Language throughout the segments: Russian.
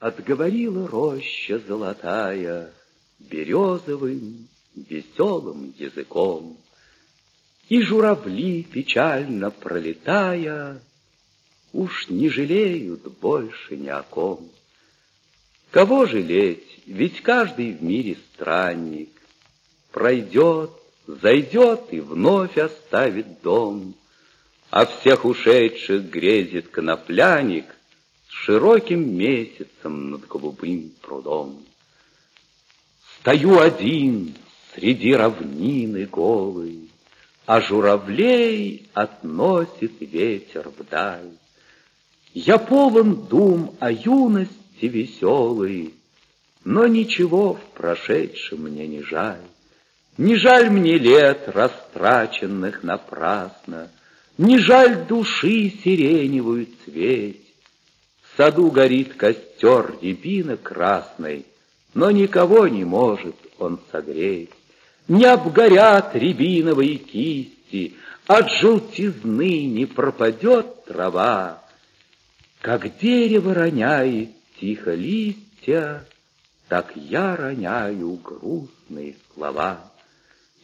Отговорила роща золотая Березовым веселым языком. И журавли, печально пролетая, Уж не жалеют больше ни о ком. Кого жалеть, ведь каждый в мире странник. Пройдет, зайдет и вновь оставит дом, А всех ушедших грезит конопляник широким месяцем над голубым прудом. Стою один среди равнины голой, А журавлей относит ветер вдаль. Я полон дум о юности веселой, Но ничего в прошедшем мне не жаль. Не жаль мне лет, растраченных напрасно, Не жаль души сиреневую цветь. Саду горит костер рябины красной, Но никого не может он согреть. Не обгорят рябиновые кисти, От желтизны не пропадет трава, как дерево роняет тихо листья, Так я роняю грустные слова.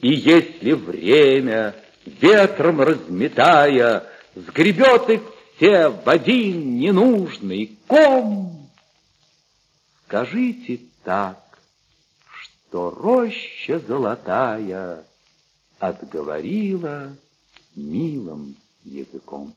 И если время, ветром разметая, Сгребет их все в один ненужный ком, Скажите так, что роща золотая Отговорила милым языком.